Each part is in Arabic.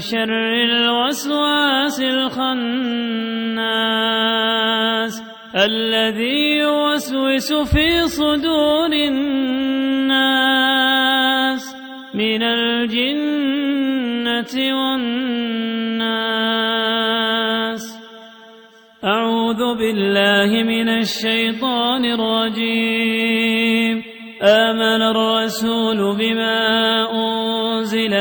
شر الوسواس الخناس الذي يوسوس في صدور الناس من الجنة والناس. أعوذ بالله من الشيطان الرجيم. آمن الرسول بما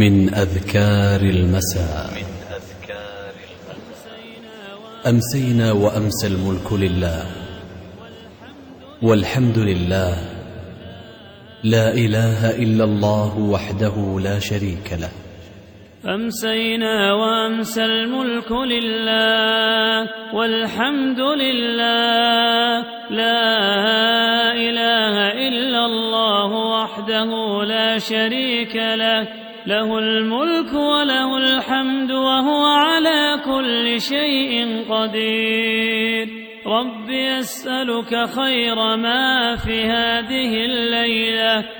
من أذكار المساء. أمسينا وأمسى الملك لله. والحمد لله. لا إله إلا الله وحده لا شريك له. أمسينا وأمسى الملك لله. والحمد لله. لا إله إلا الله وحده لا شريك له. له الملك وله الحمد وهو على كل شيء قدير. رب أسألك خير ما في هذه الليلة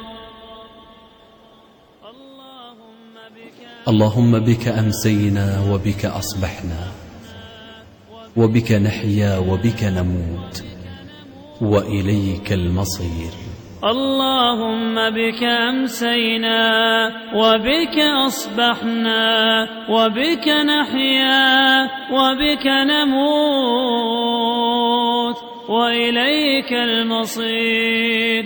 اللهم بك أمسينا وبك أصبحنا وبك نحيا وبك نموت وإليك المصير. اللهم بك أمسينا وبك أصبحنا وبك نحيا وبك نموت وإليك المصير.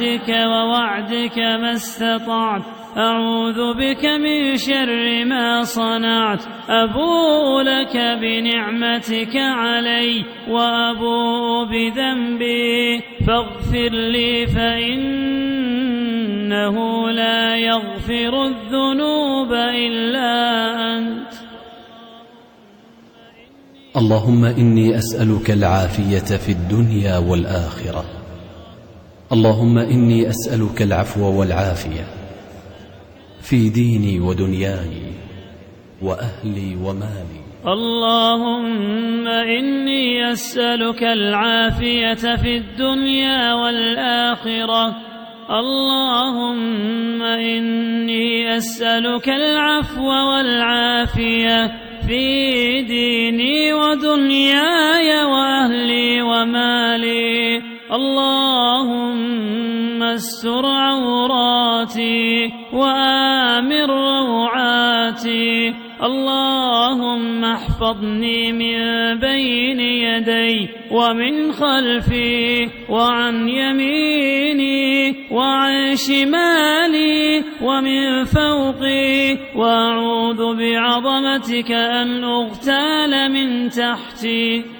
عهدك ووعدك ما استطعت. أعوذ بك من شر ما صنعت. أبوء لك بنعمتك علي وأبوء بذنبي. فاغفر لي فإنه لا يغفر الذنوب إلا أنت. اللهم إني أسألك العافية في الدنيا والآخرة. اللهم إني أسألك العفو والعافية في ديني ودنياي وأهلي ومالي. اللهم إني أسألك العافية في الدنيا والآخرة. اللهم إني أسألك العفو والعافية في ديني ودنياي وأهلي ومالي. اللهم استر عوراتي وآمن روعاتي. اللهم احفظني من بين يدي ومن خلفي وعن يميني وعن شمالي ومن فوقي. وأعوذ بعظمتك أن أغتال من تحتي.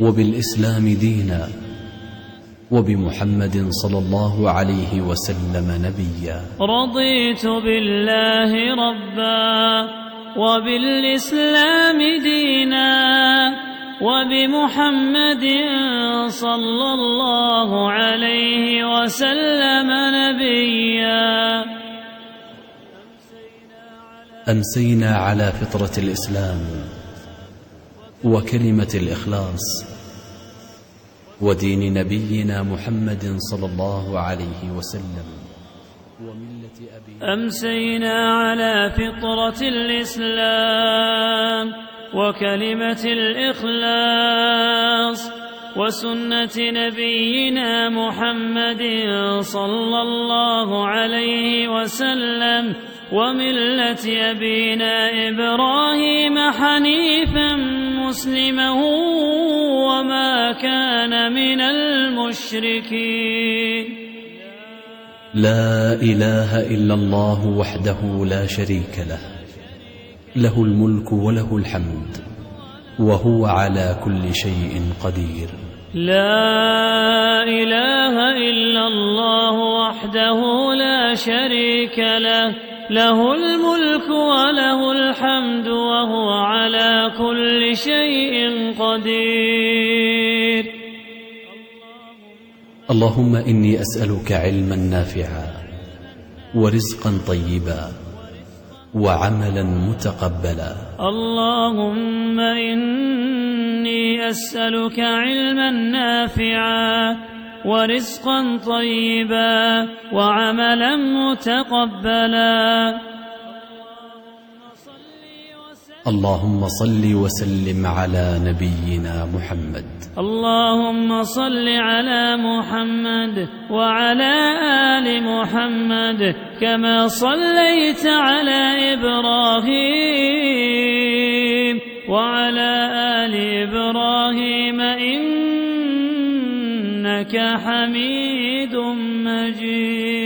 وبالإسلام دينا وبمحمد صلى الله عليه وسلم نبيا. رضيت بالله ربا وبالإسلام دينا وبمحمد صلى الله عليه وسلم نبيا. أمسينا على فطرة الإسلام وكلمة الإخلاص ودين نبينا محمد صلى الله عليه وسلم أمسينا على فطرة الإسلام وكلمة الإخلاص وسنة نبينا محمد صلى الله عليه وسلم وملة أبينا إبراهيم حنيفا. مسلما وما كان من المشركين. لا إله إلا الله وحده لا شريك له. له الملك وله الحمد وهو على كل شيء قدير. لا إله إلا الله وحده لا شريك له. له الملك وله الحمد وهو على كل شيء قدير. اللهم إني أسألك علما نافعا ورزقا طيبا وعملا متقبلا. اللهم إني أسألك علما نافعا ورزقا طيبا وعملا متقبلا. اللهم صل وسلم على نبينا محمد. اللهم صل على محمد وعلى آل محمد كما صليت على إبراهيم وعلى آل إبراهيم إنك حميد مجيد